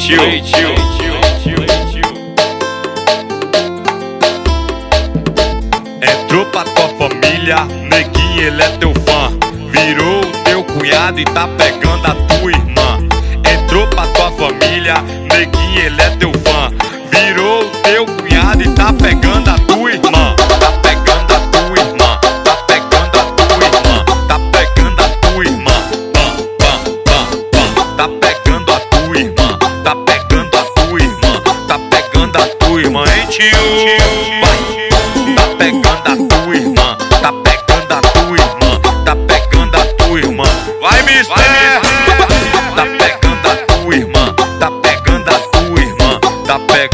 tio. Ei, tio. Entrou pra tua família, neguinho, ele é teu fã. Virou teu cunhado e tá pegando a tio? Tá pegando a tua irmã. Tá pegando a tua irmã. Tá pegando a tua irmã. Vai, mister! Tá pegando a tua irmã. Tá pegando a tua irmã. Tá pegando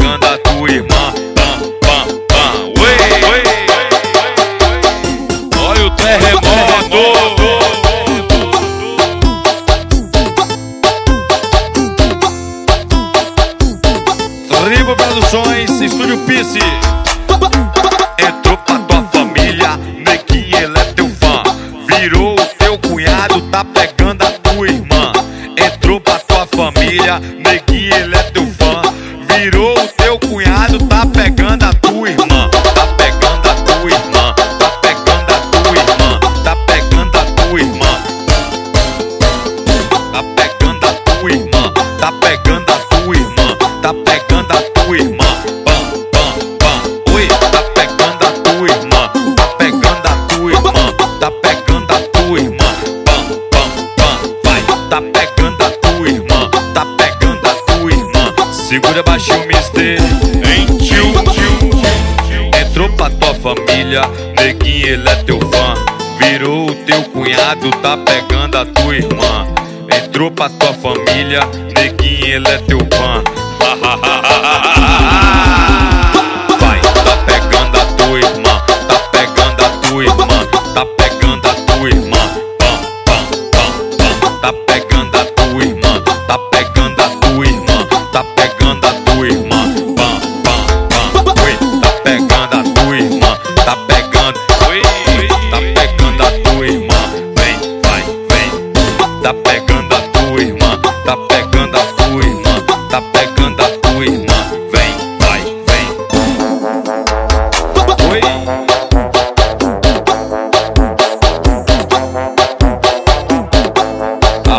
Ribo Produções, Estúdio Pice. Entrou pra tua família, neguinho, ele é teu fã. Virou o teu cunhado, tá pegando a tua irmã. Entrou pra tua família, neguinho, ele é teu fã. Virou o teu cunhado, tá pegando a Segura baixinho, mister. Hein, tio. Entrou pra tua família, neguinho, ele é teu fã. Virou o teu cunhado, tá pegando a tua irmã. Entrou pra tua família, neguinho, ele é teu fã. Vai,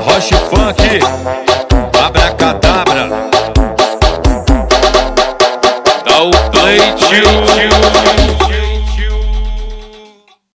Roche funk, abracadabra. Dá o play, tio.